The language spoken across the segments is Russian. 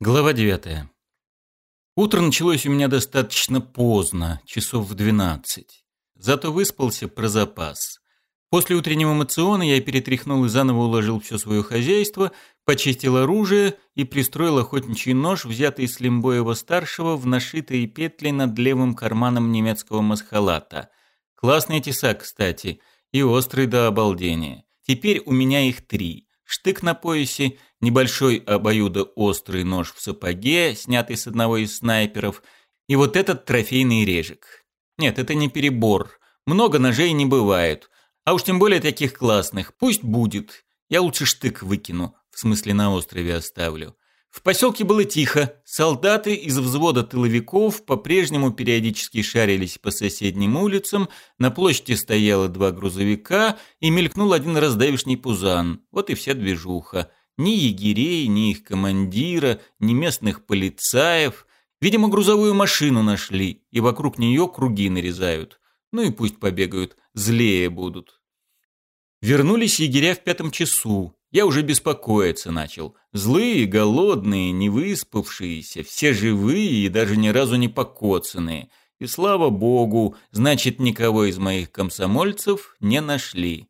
Глава 9. Утро началось у меня достаточно поздно, часов в 12. Зато выспался про запас. После утреннего мациона я перетряхнул и заново уложил все свое хозяйство, почистил оружие и пристроил охотничий нож, взятый из Лимбоева-старшего, в нашитые петли над левым карманом немецкого масхалата. Классный тесак, кстати, и острый до обалдения. Теперь у меня их три штык на поясе, небольшой острый нож в сапоге, снятый с одного из снайперов, и вот этот трофейный режек. Нет, это не перебор. Много ножей не бывает. А уж тем более таких классных. Пусть будет. Я лучше штык выкину. В смысле на острове оставлю. В поселке было тихо. Солдаты из взвода тыловиков по-прежнему периодически шарились по соседним улицам, на площади стояло два грузовика и мелькнул один раз пузан. Вот и вся движуха. Ни егерей, ни их командира, ни местных полицаев. Видимо, грузовую машину нашли, и вокруг нее круги нарезают. Ну и пусть побегают, злее будут. Вернулись егеря в пятом часу. Я уже беспокоиться начал. Злые, голодные, не выспавшиеся, все живые и даже ни разу не покоцанные. И слава богу, значит, никого из моих комсомольцев не нашли.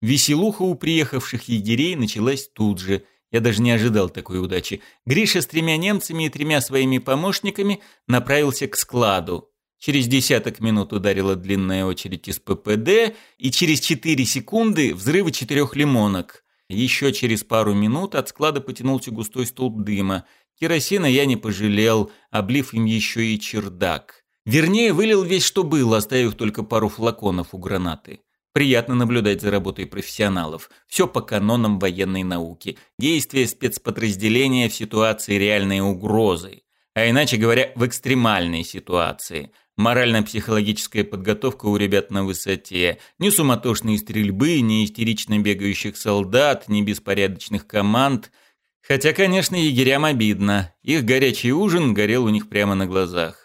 Веселуха у приехавших егерей началась тут же. Я даже не ожидал такой удачи. Гриша с тремя немцами и тремя своими помощниками направился к складу. Через десяток минут ударила длинная очередь из ППД, и через четыре секунды взрывы четырех лимонок – еще через пару минут от склада потянулся густой столб дыма. Керосина я не пожалел, облив им еще и чердак. Вернее, вылил весь, что было, оставив только пару флаконов у гранаты. Приятно наблюдать за работой профессионалов. Все по канонам военной науки. Действия спецподразделения в ситуации реальной угрозы а иначе говоря, в экстремальной ситуации. Морально-психологическая подготовка у ребят на высоте. Ни суматошные стрельбы, ни истерично бегающих солдат, ни беспорядочных команд. Хотя, конечно, егерям обидно. Их горячий ужин горел у них прямо на глазах.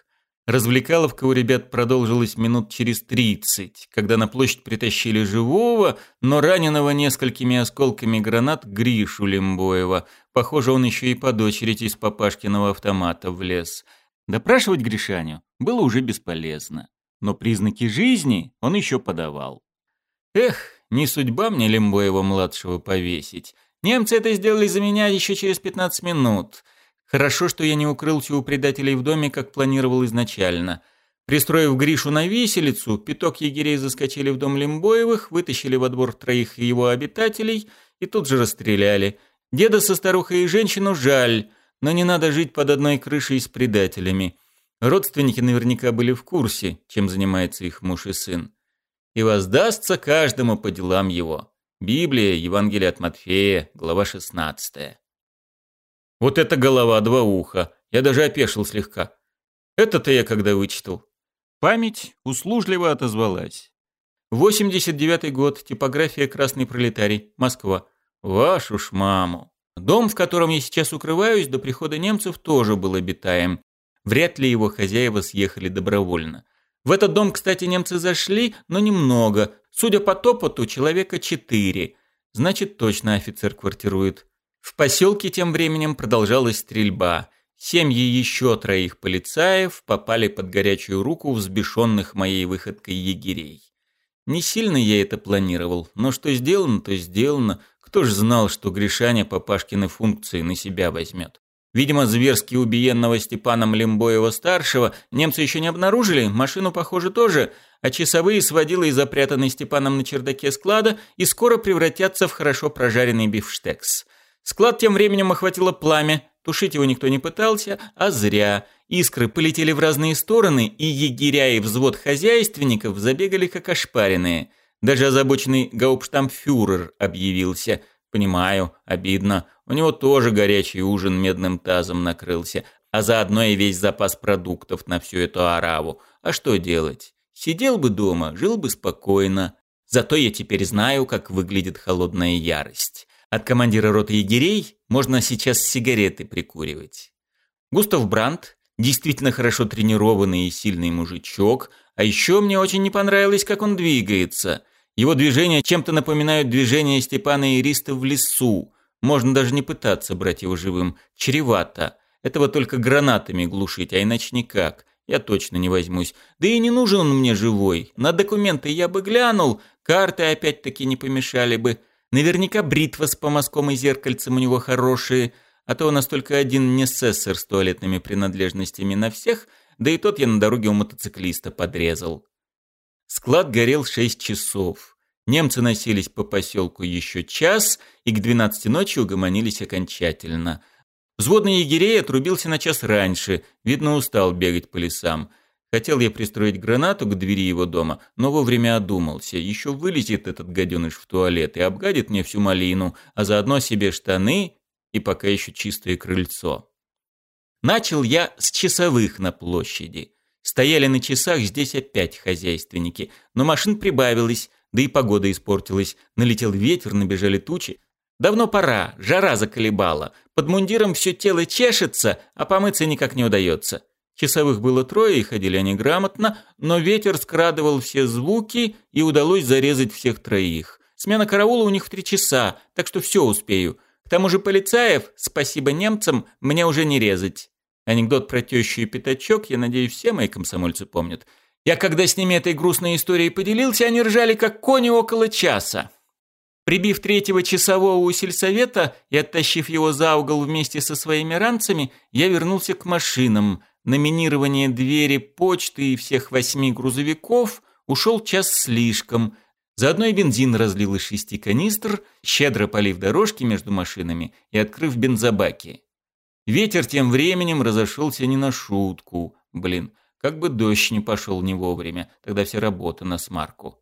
Развлекаловка у ребят продолжилась минут через тридцать, когда на площадь притащили живого, но раненого несколькими осколками гранат Гришу Лембоева. Похоже, он еще и по очередь из папашкиного автомата влез. Допрашивать Гришаню было уже бесполезно. Но признаки жизни он еще подавал. Эх, не судьба мне Лембоева-младшего повесить. Немцы это сделали за меня еще через пятнадцать минут. Хорошо, что я не укрылся у предателей в доме, как планировал изначально. Пристроив Гришу на виселицу, пяток егерей заскочили в дом Лимбоевых, вытащили во двор троих его обитателей и тут же расстреляли. Деда со старухой и женщину жаль, но не надо жить под одной крышей с предателями. Родственники наверняка были в курсе, чем занимается их муж и сын. «И воздастся каждому по делам его». Библия, Евангелие от Матфея, глава 16. Вот это голова, два уха. Я даже опешил слегка. Это-то я когда вычитал. Память услужливо отозвалась. 89-й год, типография «Красный пролетарий», Москва. Вашу ж маму. Дом, в котором я сейчас укрываюсь, до прихода немцев тоже был обитаем. Вряд ли его хозяева съехали добровольно. В этот дом, кстати, немцы зашли, но немного. Судя по топоту, человека четыре. Значит, точно офицер квартирует. В поселке тем временем продолжалась стрельба. Семьи еще троих полицаев попали под горячую руку взбешенных моей выходкой егерей. Не сильно я это планировал, но что сделано, то сделано. Кто ж знал, что Гришаня Папашкины функции на себя возьмет? Видимо, зверски убиенного Степаном Лембоева-старшего немцы еще не обнаружили, машину, похоже, тоже, а часовые сводила и запрятанный Степаном на чердаке склада и скоро превратятся в хорошо прожаренный бифштекс – Склад тем временем охватило пламя, тушить его никто не пытался, а зря. Искры полетели в разные стороны, и егеря и взвод хозяйственников забегали как ошпаренные. Даже озабоченный гауптштампфюрер объявился. Понимаю, обидно. У него тоже горячий ужин медным тазом накрылся, а заодно и весь запас продуктов на всю эту араву. А что делать? Сидел бы дома, жил бы спокойно. Зато я теперь знаю, как выглядит холодная ярость. От командира роты егерей можно сейчас сигареты прикуривать. Густав Брандт действительно хорошо тренированный и сильный мужичок, а еще мне очень не понравилось, как он двигается. Его движения чем-то напоминают движения Степана Ириста в лесу. Можно даже не пытаться брать его живым. Чревато. Этого только гранатами глушить, а иначе никак. Я точно не возьмусь. Да и не нужен он мне живой. На документы я бы глянул, карты опять-таки не помешали бы. Наверняка бритва с помазком и зеркальцем у него хорошие, а то у нас только один несессор с туалетными принадлежностями на всех, да и тот я на дороге у мотоциклиста подрезал. Склад горел шесть часов. Немцы носились по поселку еще час и к двенадцати ночи угомонились окончательно. Взводный егерей отрубился на час раньше, видно, устал бегать по лесам – Хотел я пристроить гранату к двери его дома, но вовремя одумался. Еще вылетит этот гаденыш в туалет и обгадит мне всю малину, а заодно себе штаны и пока еще чистое крыльцо. Начал я с часовых на площади. Стояли на часах здесь опять хозяйственники, но машин прибавилось, да и погода испортилась. Налетел ветер, набежали тучи. Давно пора, жара заколебала. Под мундиром все тело чешется, а помыться никак не удается. Часовых было трое, и ходили они грамотно, но ветер скрадывал все звуки, и удалось зарезать всех троих. Смена караула у них в три часа, так что все успею. К тому же полицаев, спасибо немцам, мне уже не резать. Анекдот про тещу и пятачок, я надеюсь, все мои комсомольцы помнят. Я когда с ними этой грустной историей поделился, они ржали как кони около часа. Прибив третьего часового у сельсовета и оттащив его за угол вместе со своими ранцами, я вернулся к машинам, номинирование двери почты и всех восьми грузовиков ушел час слишком. Заодно и бензин разлил из шести канистр, щедро полив дорожки между машинами и открыв бензобаки. Ветер тем временем разошелся не на шутку. Блин, как бы дождь не пошел не вовремя, тогда вся работа на смарку.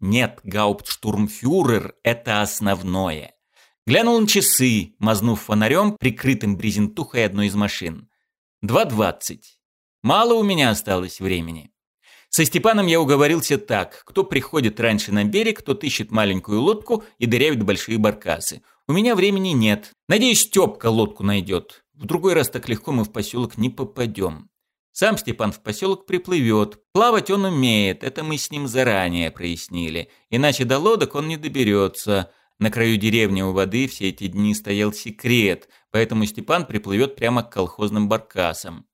Нет, гауптштурмфюрер – это основное. Глянул на часы, мазнув фонарем, прикрытым брезентухой одной из машин – 2.20. Мало у меня осталось времени. Со Степаном я уговорился так. Кто приходит раньше на берег, тот ищет маленькую лодку и дырявит большие баркасы. У меня времени нет. Надеюсь, Степка лодку найдет. В другой раз так легко мы в поселок не попадем. Сам Степан в поселок приплывет. Плавать он умеет, это мы с ним заранее прояснили. Иначе до лодок он не доберется. На краю деревни у воды все эти дни стоял секрет, поэтому Степан приплывет прямо к колхозным баркасам.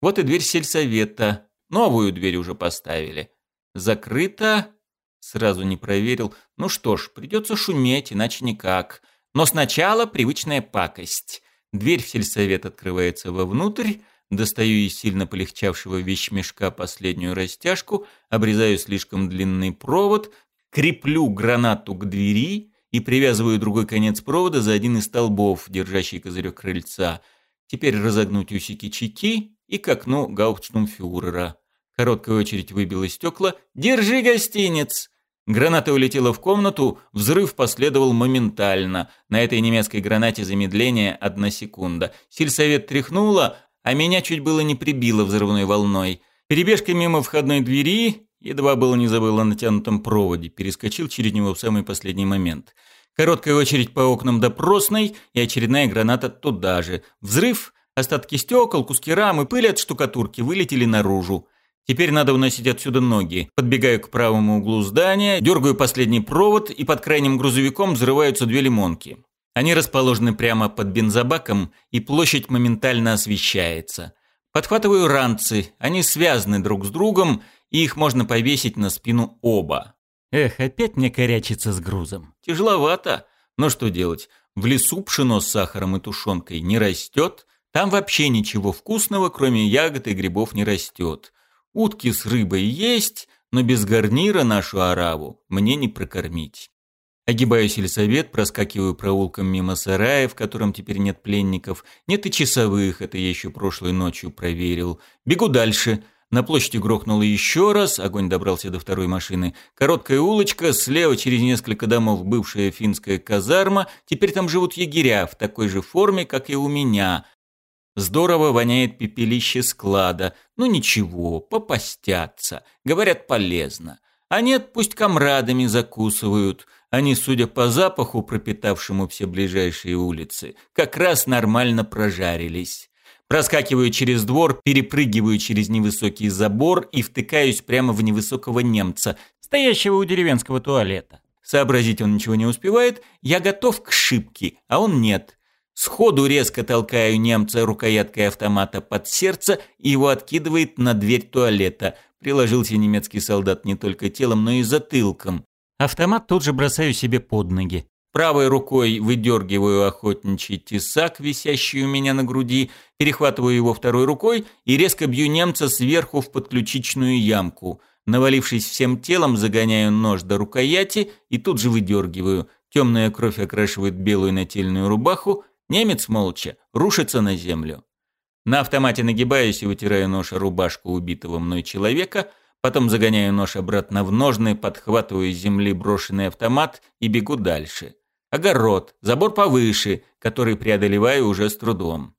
Вот и дверь сельсовета. Новую дверь уже поставили. Закрыто? Сразу не проверил. Ну что ж, придется шуметь, иначе никак. Но сначала привычная пакость. Дверь в сельсовет открывается вовнутрь, достаю из сильно полегчавшего вещмешка последнюю растяжку, обрезаю слишком длинный провод, креплю гранату к двери, и привязываю другой конец провода за один из столбов, держащий козырек крыльца. Теперь разогнуть усики-чеки и к окну гауптштумфюрера. Короткая очередь выбила стекла. «Держи, гостиниц!» Граната улетела в комнату, взрыв последовал моментально. На этой немецкой гранате замедление – одна секунда. Сельсовет тряхнуло, а меня чуть было не прибило взрывной волной. Перебежка мимо входной двери, Едва было не забыл о натянутом проводе, перескочил через него в самый последний момент. Короткая очередь по окнам допросной и очередная граната туда же. Взрыв, остатки стекол, куски рамы, пыль от штукатурки вылетели наружу. Теперь надо уносить отсюда ноги. Подбегаю к правому углу здания, дергаю последний провод, и под крайним грузовиком взрываются две лимонки. Они расположены прямо под бензобаком, и площадь моментально освещается. Подхватываю ранцы, они связаны друг с другом – и их можно повесить на спину оба. Эх, опять мне корячиться с грузом. Тяжеловато. Но что делать? В лесу пшено с сахаром и тушенкой не растет. Там вообще ничего вкусного, кроме ягод и грибов, не растет. Утки с рыбой есть, но без гарнира нашу араву мне не прокормить. Огибаю сельсовет, проскакиваю проулком мимо сарая, в котором теперь нет пленников. Нет и часовых, это я еще прошлой ночью проверил. Бегу дальше – на площади грохнуло еще раз, огонь добрался до второй машины. Короткая улочка, слева через несколько домов бывшая финская казарма. Теперь там живут егеря в такой же форме, как и у меня. Здорово воняет пепелище склада. Ну ничего, попастятся. Говорят, полезно. А нет, пусть комрадами закусывают. Они, судя по запаху, пропитавшему все ближайшие улицы, как раз нормально прожарились. Проскакиваю через двор, перепрыгиваю через невысокий забор и втыкаюсь прямо в невысокого немца, стоящего у деревенского туалета. Сообразить он ничего не успевает, я готов к шибке, а он нет. Сходу резко толкаю немца рукояткой автомата под сердце и его откидывает на дверь туалета. Приложился немецкий солдат не только телом, но и затылком. Автомат тут же бросаю себе под ноги. Правой рукой выдергиваю охотничий тесак, висящий у меня на груди, перехватываю его второй рукой и резко бью немца сверху в подключичную ямку. Навалившись всем телом, загоняю нож до рукояти и тут же выдергиваю. Темная кровь окрашивает белую нательную рубаху. Немец молча рушится на землю. На автомате нагибаюсь и вытираю нож о рубашку убитого мной человека – Потом загоняю нож обратно в ножны, подхватываю с земли брошенный автомат и бегу дальше огород, забор повыше, который преодолеваю уже с трудом.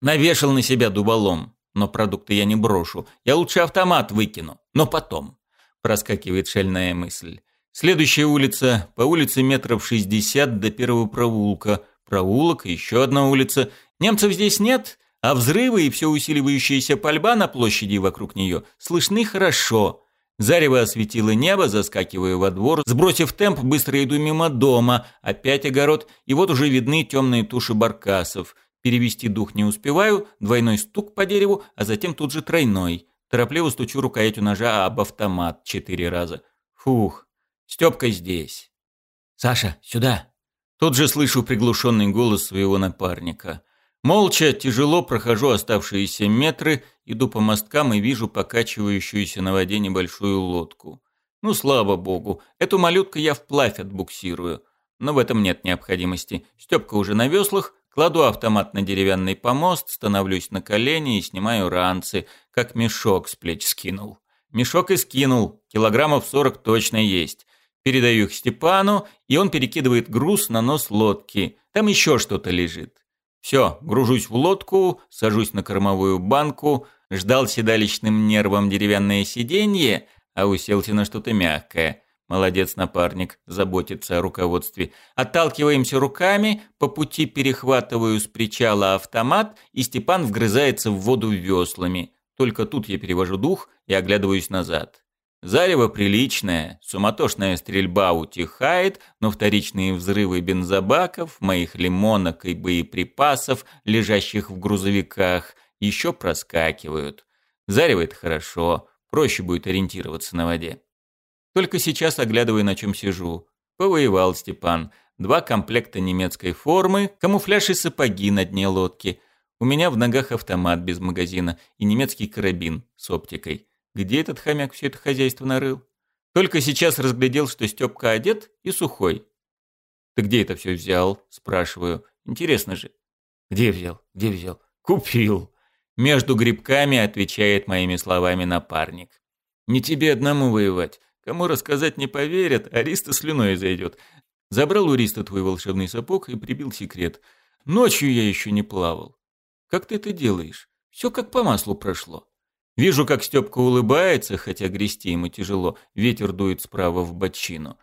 Навешал на себя дуболом, но продукты я не брошу. Я лучше автомат выкину, но потом. Проскакивает шальная мысль. Следующая улица, по улице метров шестьдесят до первого проулка. Проулок, еще одна улица. Немцев здесь нет, а взрывы и все усиливающаяся пальба на площади вокруг нее слышны хорошо. Зарево осветило небо, заскакиваю во двор, сбросив темп, быстро иду мимо дома, опять огород, и вот уже видны темные туши баркасов. Перевести дух не успеваю, двойной стук по дереву, а затем тут же тройной. Торопливо стучу рукоятью ножа об автомат четыре раза. Фух, Стёпка здесь. «Саша, сюда!» Тут же слышу приглушенный голос своего напарника. Молча, тяжело прохожу оставшиеся метры, иду по мосткам и вижу покачивающуюся на воде небольшую лодку. Ну, слава богу, эту малютку я вплавь отбуксирую. Но в этом нет необходимости. Степка уже на веслах, кладу автомат на деревянный помост, становлюсь на колени и снимаю ранцы, как мешок с плеч скинул. Мешок и скинул, килограммов сорок точно есть. Передаю их Степану, и он перекидывает груз на нос лодки. Там еще что-то лежит. Все, гружусь в лодку, сажусь на кормовую банку, ждал седалищным нервом деревянное сиденье, а уселся на что-то мягкое. Молодец напарник, заботится о руководстве. Отталкиваемся руками, по пути перехватываю с причала автомат, и Степан вгрызается в воду веслами. Только тут я перевожу дух и оглядываюсь назад. Зарево приличное, суматошная стрельба утихает, но вторичные взрывы бензобаков, моих лимонок и боеприпасов, лежащих в грузовиках, еще проскакивают. Зарево хорошо, проще будет ориентироваться на воде. Только сейчас оглядываю, на чем сижу. Повоевал Степан. Два комплекта немецкой формы, камуфляж и сапоги на дне лодки. У меня в ногах автомат без магазина и немецкий карабин с оптикой где этот хомяк все это хозяйство нарыл. Только сейчас разглядел, что Степка одет и сухой. «Ты где это все взял?» – спрашиваю. «Интересно же». «Где взял? Где взял?» «Купил». Между грибками отвечает моими словами напарник. «Не тебе одному воевать. Кому рассказать не поверят, Ариста слюной зайдет. Забрал у Риста твой волшебный сапог и прибил секрет. Ночью я еще не плавал. Как ты это делаешь? Все как по маслу прошло. Вижу, как Степка улыбается, хотя грести ему тяжело, ветер дует справа в бочину.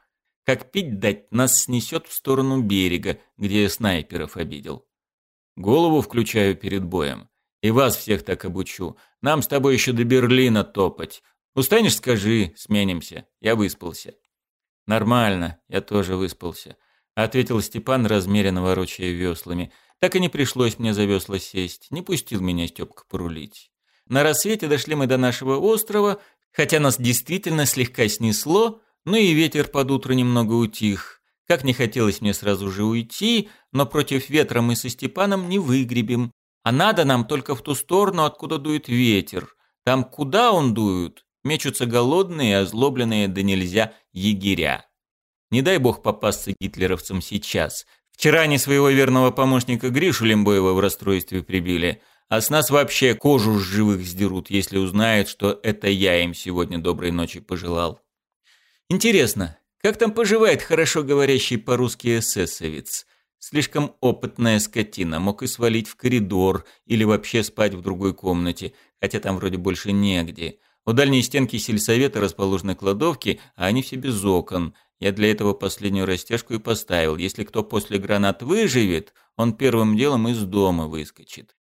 Как пить дать, нас снесет в сторону берега, где я снайперов обидел. Голову включаю перед боем. И вас всех так обучу. Нам с тобой еще до Берлина топать. Устанешь, скажи, сменимся. Я выспался. Нормально, я тоже выспался. Ответил Степан, размеренно ворочая веслами. Так и не пришлось мне за весла сесть. Не пустил меня Степка порулить. На рассвете дошли мы до нашего острова, хотя нас действительно слегка снесло, но и ветер под утро немного утих. Как не хотелось мне сразу же уйти, но против ветра мы со Степаном не выгребем. А надо нам только в ту сторону, откуда дует ветер. Там куда он дует, мечутся голодные, и озлобленные да нельзя егеря. Не дай бог попасться гитлеровцам сейчас. Вчера они своего верного помощника Гришу Лембоева в расстройстве прибили – а с нас вообще кожу с живых сдерут, если узнают, что это я им сегодня доброй ночи пожелал. Интересно, как там поживает хорошо говорящий по-русски эсэсовец? Слишком опытная скотина, мог и свалить в коридор или вообще спать в другой комнате, хотя там вроде больше негде. У дальней стенки сельсовета расположены кладовки, а они все без окон. Я для этого последнюю растяжку и поставил. Если кто после гранат выживет, он первым делом из дома выскочит.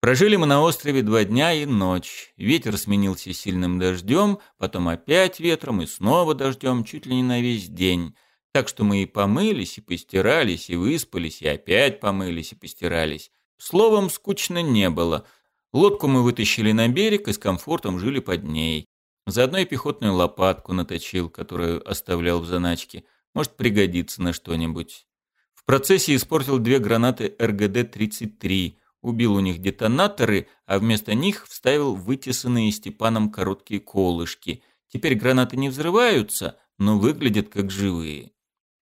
Прожили мы на острове два дня и ночь. Ветер сменился сильным дождем, потом опять ветром и снова дождем, чуть ли не на весь день. Так что мы и помылись, и постирались, и выспались, и опять помылись, и постирались. Словом, скучно не было. Лодку мы вытащили на берег и с комфортом жили под ней. Заодно и пехотную лопатку наточил, которую оставлял в заначке. Может, пригодится на что-нибудь. В процессе испортил две гранаты РГД-33, убил у них детонаторы, а вместо них вставил вытесанные Степаном короткие колышки. Теперь гранаты не взрываются, но выглядят как живые.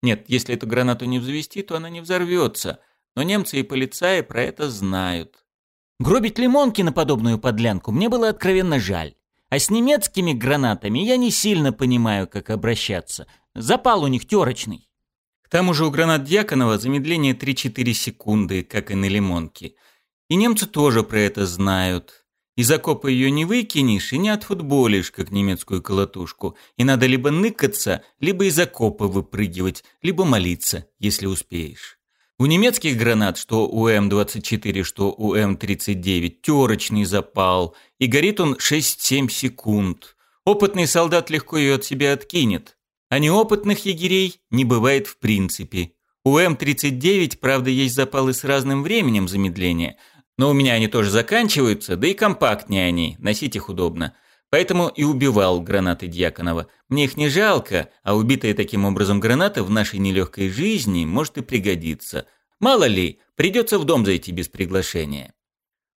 Нет, если эту гранату не взвести, то она не взорвется. Но немцы и полицаи про это знают. Гробить лимонки на подобную подлянку мне было откровенно жаль. А с немецкими гранатами я не сильно понимаю, как обращаться. Запал у них терочный. К тому же у гранат Дьяконова замедление 3-4 секунды, как и на лимонке. И немцы тоже про это знают. Из окопа ее не выкинешь и не отфутболишь, как немецкую колотушку. И надо либо ныкаться, либо из окопа выпрыгивать, либо молиться, если успеешь. У немецких гранат, что у М-24, что у М-39, терочный запал, и горит он 6-7 секунд. Опытный солдат легко ее от себя откинет. А неопытных егерей не бывает в принципе. У М-39, правда, есть запалы с разным временем замедления – но у меня они тоже заканчиваются, да и компактнее они, носить их удобно. Поэтому и убивал гранаты Дьяконова. Мне их не жалко, а убитая таким образом граната в нашей нелегкой жизни может и пригодиться. Мало ли, придется в дом зайти без приглашения.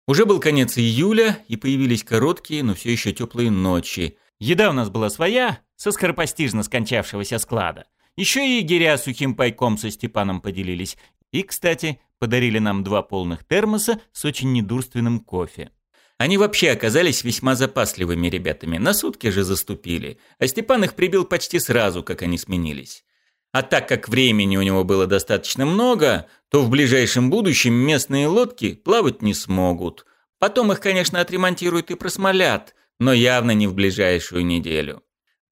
Уже был конец июля, и появились короткие, но все еще теплые ночи. Еда у нас была своя, со скоропостижно скончавшегося склада. Еще и егеря сухим пайком со Степаном поделились. И, кстати, подарили нам два полных термоса с очень недурственным кофе. Они вообще оказались весьма запасливыми ребятами, на сутки же заступили, а Степан их прибил почти сразу, как они сменились. А так как времени у него было достаточно много, то в ближайшем будущем местные лодки плавать не смогут. Потом их, конечно, отремонтируют и просмолят, но явно не в ближайшую неделю.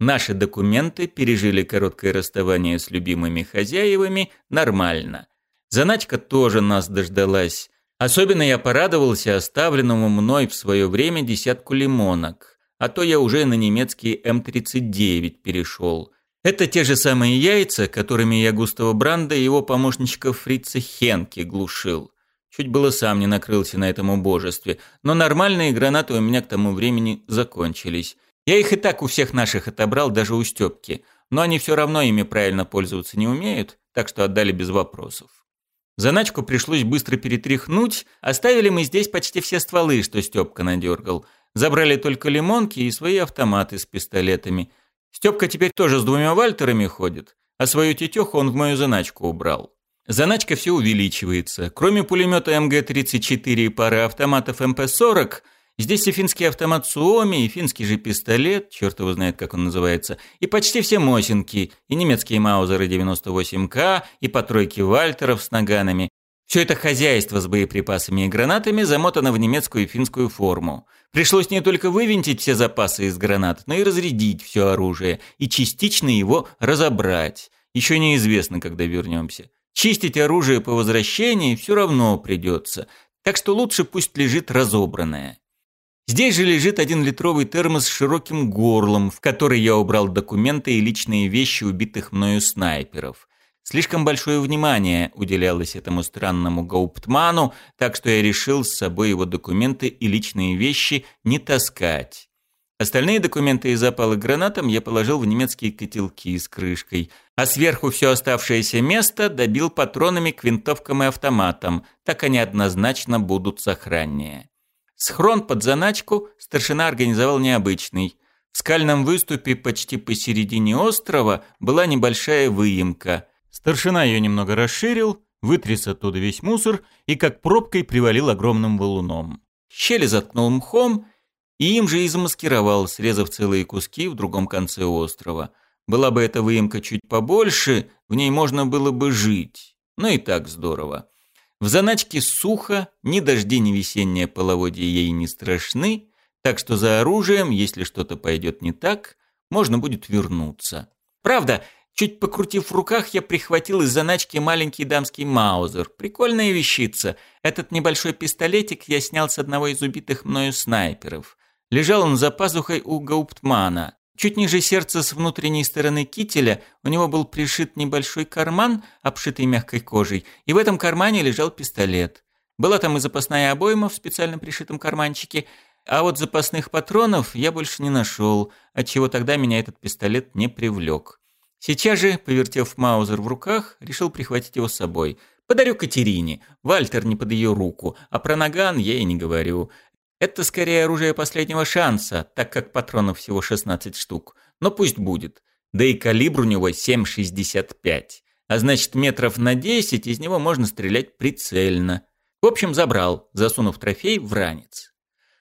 Наши документы пережили короткое расставание с любимыми хозяевами нормально – Заначка тоже нас дождалась. Особенно я порадовался оставленному мной в свое время десятку лимонок, а то я уже на немецкий М39 перешел. Это те же самые яйца, которыми я Густава Бранда и его помощничка Фрица Хенки глушил. Чуть было сам не накрылся на этом убожестве, но нормальные гранаты у меня к тому времени закончились. Я их и так у всех наших отобрал, даже у Стёпки, но они все равно ими правильно пользоваться не умеют, так что отдали без вопросов. Заначку пришлось быстро перетряхнуть. Оставили мы здесь почти все стволы, что Стёпка надергал. Забрали только лимонки и свои автоматы с пистолетами. Стёпка теперь тоже с двумя вальтерами ходит, а свою тетеху он в мою заначку убрал. Заначка все увеличивается. Кроме пулемета МГ-34 и пары автоматов МП-40, Здесь и финский автомат Суоми, и финский же пистолет, черт его знает, как он называется, и почти все Мосинки, и немецкие Маузеры 98К, и по Вальтеров с наганами. Все это хозяйство с боеприпасами и гранатами замотано в немецкую и финскую форму. Пришлось не только вывинтить все запасы из гранат, но и разрядить все оружие, и частично его разобрать. Еще неизвестно, когда вернемся. Чистить оружие по возвращении все равно придется, так что лучше пусть лежит разобранное. Здесь же лежит один литровый термос с широким горлом, в который я убрал документы и личные вещи убитых мною снайперов. Слишком большое внимание уделялось этому странному гауптману, так что я решил с собой его документы и личные вещи не таскать. Остальные документы и запалы гранатом я положил в немецкие котелки с крышкой, а сверху все оставшееся место добил патронами к винтовкам и автоматам, так они однозначно будут сохраннее. Схрон под заначку старшина организовал необычный. В скальном выступе почти посередине острова была небольшая выемка. Старшина ее немного расширил, вытряс оттуда весь мусор и как пробкой привалил огромным валуном. Щели заткнул мхом и им же и замаскировал, срезав целые куски в другом конце острова. Была бы эта выемка чуть побольше, в ней можно было бы жить. Ну и так здорово. В заначке сухо, ни дожди, ни весеннее половодье ей не страшны, так что за оружием, если что-то пойдет не так, можно будет вернуться. Правда, чуть покрутив в руках, я прихватил из заначки маленький дамский маузер. Прикольная вещица. Этот небольшой пистолетик я снял с одного из убитых мною снайперов. Лежал он за пазухой у гауптмана. Чуть ниже сердца с внутренней стороны кителя у него был пришит небольшой карман, обшитый мягкой кожей, и в этом кармане лежал пистолет. Была там и запасная обойма в специально пришитом карманчике, а вот запасных патронов я больше не нашел, отчего тогда меня этот пистолет не привлек. Сейчас же, повертев Маузер в руках, решил прихватить его с собой. Подарю Катерине. Вальтер не под ее руку, а про наган я и не говорю. Это скорее оружие последнего шанса, так как патронов всего 16 штук. Но пусть будет. Да и калибр у него 7,65. А значит, метров на 10 из него можно стрелять прицельно. В общем, забрал, засунув трофей в ранец.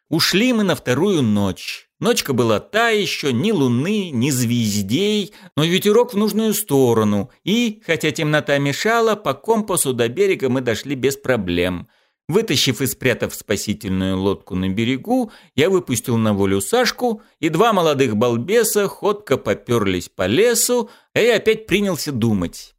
Ушли мы на вторую ночь. Ночка была та еще, ни луны, ни звездей, но ветерок в нужную сторону. И, хотя темнота мешала, по компасу до берега мы дошли без проблем – Вытащив и спрятав спасительную лодку на берегу, я выпустил на волю Сашку, и два молодых балбеса ходко поперлись по лесу, а я опять принялся думать.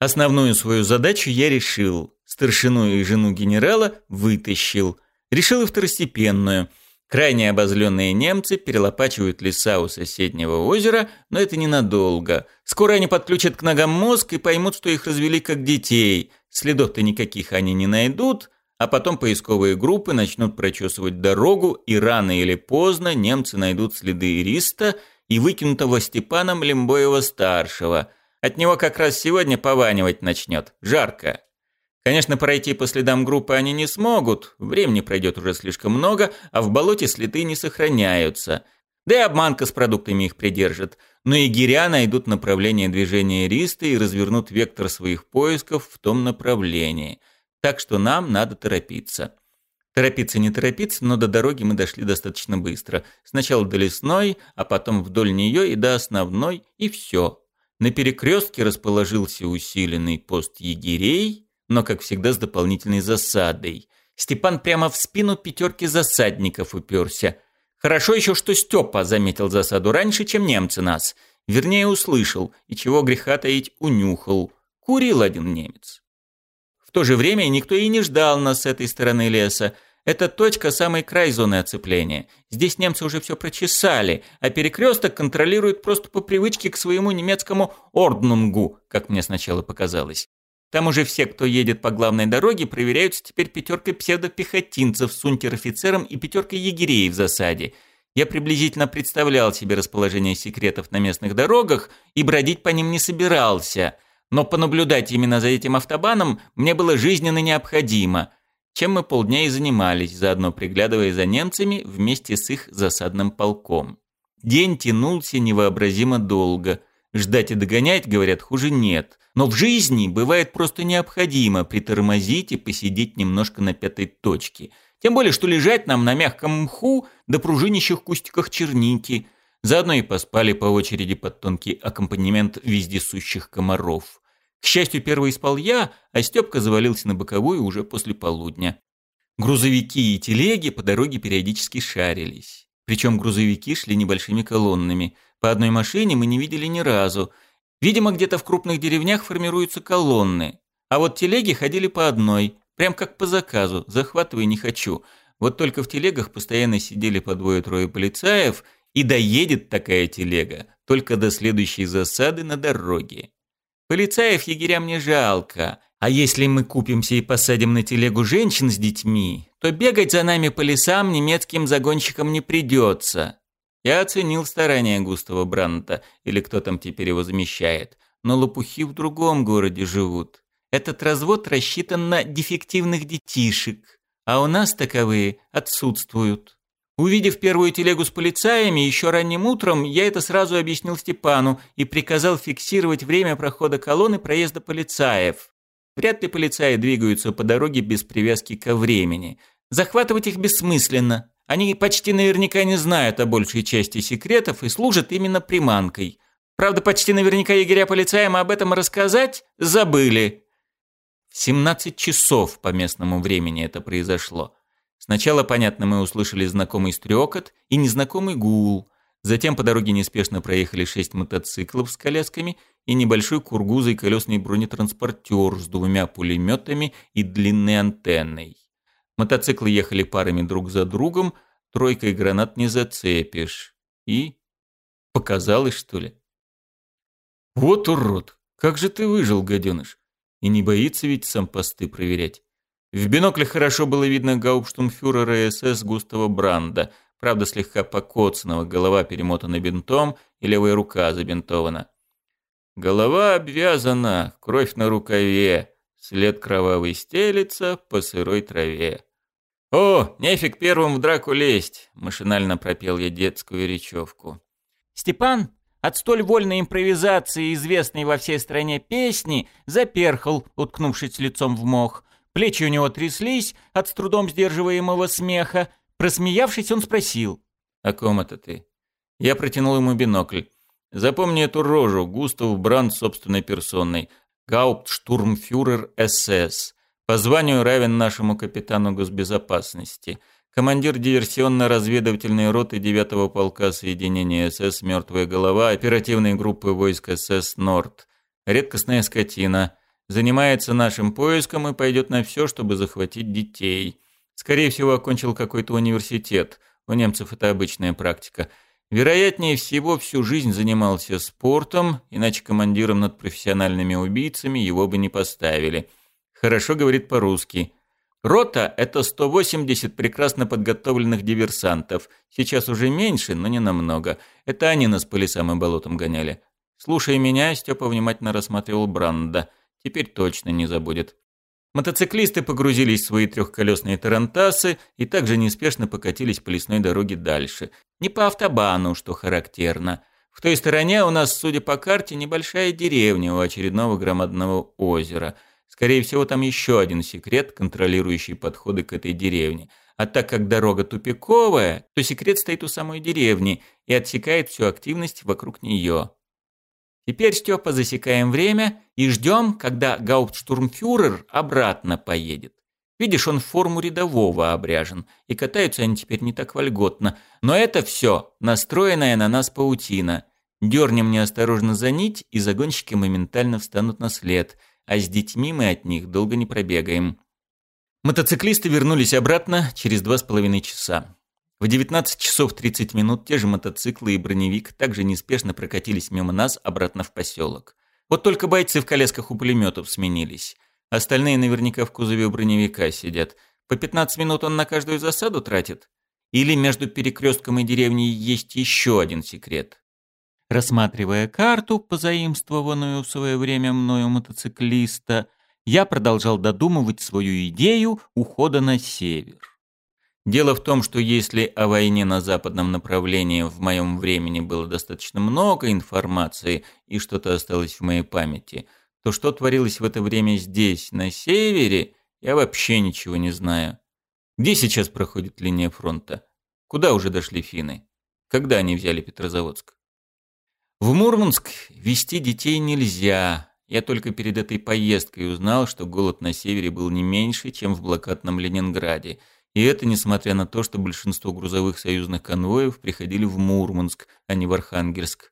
Основную свою задачу я решил. Старшину и жену генерала вытащил. Решил и второстепенную. Крайне обозленные немцы перелопачивают леса у соседнего озера, но это ненадолго. Скоро они подключат к ногам мозг и поймут, что их развели как детей. Следов-то никаких они не найдут, а потом поисковые группы начнут прочесывать дорогу, и рано или поздно немцы найдут следы Ириста и выкинутого Степаном Лембоева-старшего. От него как раз сегодня пованивать начнет. Жарко. Конечно, пройти по следам группы они не смогут, времени пройдет уже слишком много, а в болоте следы не сохраняются. Да и обманка с продуктами их придержит. Но егеря найдут направление движения Риста и развернут вектор своих поисков в том направлении – так что нам надо торопиться. Торопиться не торопиться, но до дороги мы дошли достаточно быстро. Сначала до лесной, а потом вдоль нее и до основной, и все. На перекрестке расположился усиленный пост егерей, но, как всегда, с дополнительной засадой. Степан прямо в спину пятерки засадников уперся. Хорошо еще, что Степа заметил засаду раньше, чем немцы нас. Вернее, услышал, и чего греха таить унюхал. Курил один немец то же время никто и не ждал нас с этой стороны леса. Это точка, самый край зоны оцепления. Здесь немцы уже все прочесали, а перекресток контролируют просто по привычке к своему немецкому «орднунгу», как мне сначала показалось. Там уже все, кто едет по главной дороге, проверяются теперь пятеркой псевдопехотинцев с унтер-офицером и пятеркой егерей в засаде. Я приблизительно представлял себе расположение секретов на местных дорогах и бродить по ним не собирался но понаблюдать именно за этим автобаном мне было жизненно необходимо, чем мы полдня и занимались, заодно приглядывая за немцами вместе с их засадным полком. День тянулся невообразимо долго. Ждать и догонять, говорят, хуже нет. Но в жизни бывает просто необходимо притормозить и посидеть немножко на пятой точке. Тем более, что лежать нам на мягком мху до да пружинящих кустиках черники – Заодно и поспали по очереди под тонкий аккомпанемент вездесущих комаров. К счастью, первый спал я, а Степка завалился на боковую уже после полудня. Грузовики и телеги по дороге периодически шарились. Причем грузовики шли небольшими колоннами. По одной машине мы не видели ни разу. Видимо, где-то в крупных деревнях формируются колонны. А вот телеги ходили по одной, прям как по заказу, захватывай не хочу. Вот только в телегах постоянно сидели по двое-трое полицаев, и доедет такая телега только до следующей засады на дороге. Полицаев егерям не жалко, а если мы купимся и посадим на телегу женщин с детьми, то бегать за нами по лесам немецким загонщикам не придется. Я оценил старания Густава Бранта, или кто там теперь его замещает, но лопухи в другом городе живут. Этот развод рассчитан на дефективных детишек, а у нас таковые отсутствуют. Увидев первую телегу с полицаями еще ранним утром, я это сразу объяснил Степану и приказал фиксировать время прохода колонны проезда полицаев. Вряд ли полицаи двигаются по дороге без привязки ко времени. Захватывать их бессмысленно. Они почти наверняка не знают о большей части секретов и служат именно приманкой. Правда, почти наверняка егеря полицаям об этом рассказать забыли. В 17 часов по местному времени это произошло. Сначала, понятно, мы услышали знакомый стрекот и незнакомый гул. Затем по дороге неспешно проехали шесть мотоциклов с колясками и небольшой кургузой колесный бронетранспортер с двумя пулеметами и длинной антенной. Мотоциклы ехали парами друг за другом, тройкой гранат не зацепишь. И... показалось, что ли? Вот урод! Как же ты выжил, гаденыш! И не боится ведь сам посты проверять. В бинокле хорошо было видно гауптштумфюрера СС Густава Бранда, правда слегка покоцанного, голова перемотана бинтом и левая рука забинтована. Голова обвязана, кровь на рукаве, след кровавый стелится по сырой траве. «О, нефиг первым в драку лезть!» – машинально пропел я детскую речевку. Степан от столь вольной импровизации, известной во всей стране песни, заперхал, уткнувшись лицом в мох – Плечи у него тряслись от с трудом сдерживаемого смеха. Просмеявшись, он спросил. «О ком это ты?» Я протянул ему бинокль. «Запомни эту рожу, Густав Бранд собственной персоной. Гауптштурмфюрер СС. По званию равен нашему капитану госбезопасности. Командир диверсионно-разведывательной роты 9-го полка соединения СС «Мертвая голова» оперативной группы войск СС «Норд». Редкостная скотина занимается нашим поиском и пойдет на все, чтобы захватить детей. Скорее всего, окончил какой-то университет. У немцев это обычная практика. Вероятнее всего, всю жизнь занимался спортом, иначе командиром над профессиональными убийцами его бы не поставили. Хорошо говорит по-русски. Рота – это 180 прекрасно подготовленных диверсантов. Сейчас уже меньше, но не намного. Это они нас по лесам и болотам гоняли. Слушай меня, Степа внимательно рассматривал Бранда – теперь точно не забудет. Мотоциклисты погрузились в свои трехколесные тарантасы и также неспешно покатились по лесной дороге дальше. Не по автобану, что характерно. В той стороне у нас, судя по карте, небольшая деревня у очередного громадного озера. Скорее всего, там еще один секрет, контролирующий подходы к этой деревне. А так как дорога тупиковая, то секрет стоит у самой деревни и отсекает всю активность вокруг нее. Теперь, Степа, засекаем время и ждем, когда гауптштурмфюрер обратно поедет. Видишь, он в форму рядового обряжен, и катаются они теперь не так вольготно. Но это все настроенная на нас паутина. Дернем неосторожно за нить, и загонщики моментально встанут на след, а с детьми мы от них долго не пробегаем. Мотоциклисты вернулись обратно через два с половиной часа. В 19 часов 30 минут те же мотоциклы и броневик также неспешно прокатились мимо нас обратно в поселок. Вот только бойцы в колесках у пулеметов сменились. Остальные наверняка в кузове броневика сидят. По 15 минут он на каждую засаду тратит? Или между перекрестком и деревней есть еще один секрет? Рассматривая карту, позаимствованную в свое время мною мотоциклиста, я продолжал додумывать свою идею ухода на север. Дело в том, что если о войне на западном направлении в моем времени было достаточно много информации и что-то осталось в моей памяти, то что творилось в это время здесь, на севере, я вообще ничего не знаю. Где сейчас проходит линия фронта? Куда уже дошли финны? Когда они взяли Петрозаводск? В Мурманск вести детей нельзя. Я только перед этой поездкой узнал, что голод на севере был не меньше, чем в блокадном Ленинграде – и это несмотря на то, что большинство грузовых союзных конвоев приходили в Мурманск, а не в Архангельск.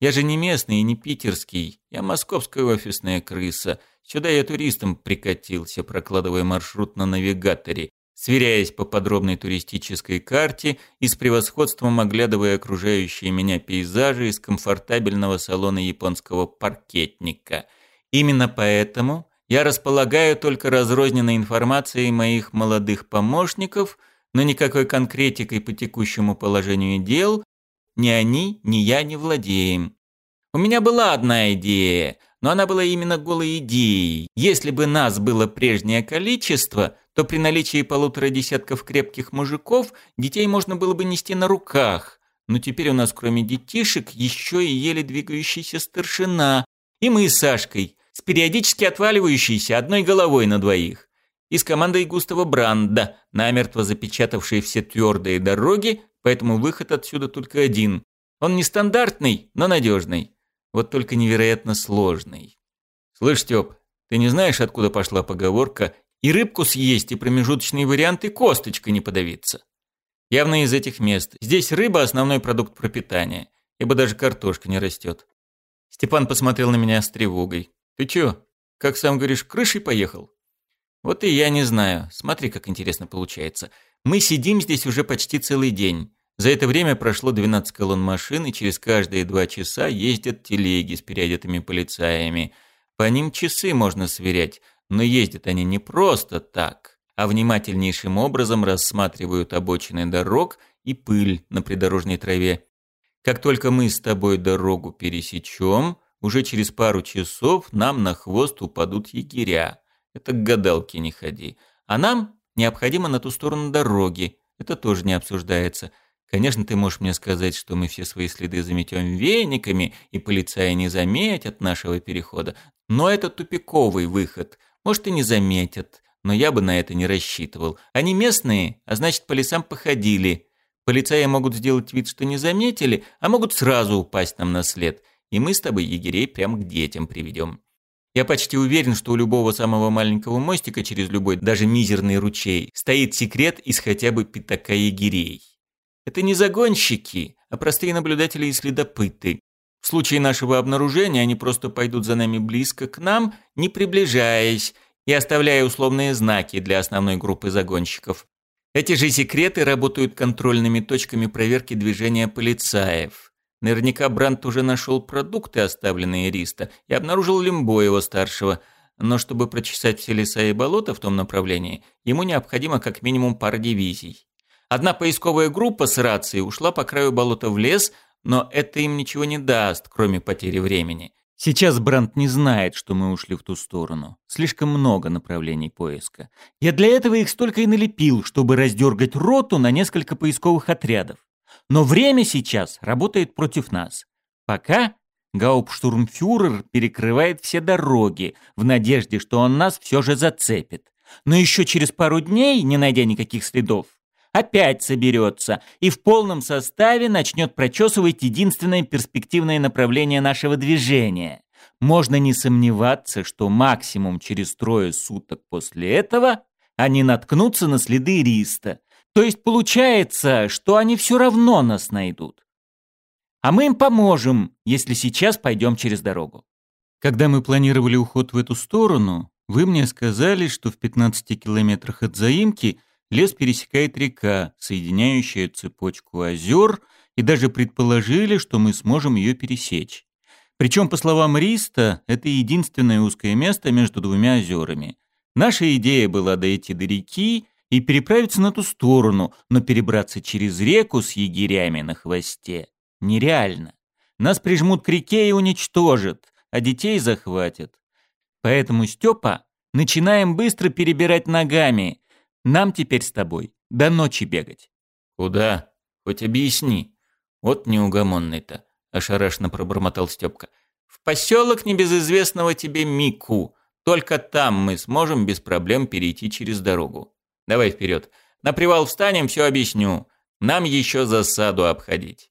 Я же не местный и не питерский, я московская офисная крыса. Сюда я туристом прикатился, прокладывая маршрут на навигаторе, сверяясь по подробной туристической карте и с превосходством оглядывая окружающие меня пейзажи из комфортабельного салона японского паркетника. Именно поэтому Я располагаю только разрозненной информацией моих молодых помощников, но никакой конкретикой по текущему положению дел ни они, ни я не владеем. У меня была одна идея, но она была именно голой идеей. Если бы нас было прежнее количество, то при наличии полутора десятков крепких мужиков детей можно было бы нести на руках. Но теперь у нас кроме детишек еще и еле двигающийся старшина. И мы с Сашкой с периодически отваливающейся одной головой на двоих, и с командой Густава Бранда, намертво запечатавшей все твердые дороги, поэтому выход отсюда только один. Он нестандартный, но надежный. Вот только невероятно сложный. Слышь, Тёп, ты не знаешь, откуда пошла поговорка «и рыбку съесть, и промежуточные варианты косточка не подавиться». Явно из этих мест. Здесь рыба – основной продукт пропитания, ибо даже картошка не растет. Степан посмотрел на меня с тревогой. Ты чё, как сам говоришь, крышей поехал? Вот и я не знаю. Смотри, как интересно получается. Мы сидим здесь уже почти целый день. За это время прошло 12 колонн машин, и через каждые два часа ездят телеги с переодетыми полицаями. По ним часы можно сверять, но ездят они не просто так, а внимательнейшим образом рассматривают обочины дорог и пыль на придорожной траве. Как только мы с тобой дорогу пересечем, уже через пару часов нам на хвост упадут егеря. Это к гадалке не ходи. А нам необходимо на ту сторону дороги. Это тоже не обсуждается. Конечно, ты можешь мне сказать, что мы все свои следы заметем вениками, и полицаи не заметят нашего перехода. Но это тупиковый выход. Может, и не заметят. Но я бы на это не рассчитывал. Они местные, а значит, по лесам походили. Полицаи могут сделать вид, что не заметили, а могут сразу упасть нам на след – и мы с тобой егерей прямо к детям приведем. Я почти уверен, что у любого самого маленького мостика через любой, даже мизерный ручей, стоит секрет из хотя бы пятака егерей. Это не загонщики, а простые наблюдатели и следопыты. В случае нашего обнаружения они просто пойдут за нами близко к нам, не приближаясь, и оставляя условные знаки для основной группы загонщиков. Эти же секреты работают контрольными точками проверки движения полицаев. Наверняка Брандт уже нашел продукты, оставленные Риста, и обнаружил лимбо его старшего Но чтобы прочесать все леса и болота в том направлении, ему необходимо как минимум пара дивизий. Одна поисковая группа с рацией ушла по краю болота в лес, но это им ничего не даст, кроме потери времени. Сейчас Брандт не знает, что мы ушли в ту сторону. Слишком много направлений поиска. Я для этого их столько и налепил, чтобы раздергать роту на несколько поисковых отрядов. Но время сейчас работает против нас. Пока Гауптштурмфюрер перекрывает все дороги в надежде, что он нас все же зацепит. Но еще через пару дней, не найдя никаких следов, опять соберется и в полном составе начнет прочесывать единственное перспективное направление нашего движения. Можно не сомневаться, что максимум через трое суток после этого они наткнутся на следы Риста, то есть получается, что они все равно нас найдут. А мы им поможем, если сейчас пойдем через дорогу. Когда мы планировали уход в эту сторону, вы мне сказали, что в 15 километрах от заимки лес пересекает река, соединяющая цепочку озер, и даже предположили, что мы сможем ее пересечь. Причем, по словам Риста, это единственное узкое место между двумя озерами. Наша идея была дойти до реки и переправиться на ту сторону, но перебраться через реку с егерями на хвосте нереально. Нас прижмут к реке и уничтожат, а детей захватят. Поэтому, Степа, начинаем быстро перебирать ногами. Нам теперь с тобой до ночи бегать. Куда? Хоть объясни. Вот неугомонный-то, ошарашенно пробормотал Степка. В поселок небезызвестного тебе Мику. Только там мы сможем без проблем перейти через дорогу. Давай вперед. На привал встанем, все объясню. Нам еще засаду обходить.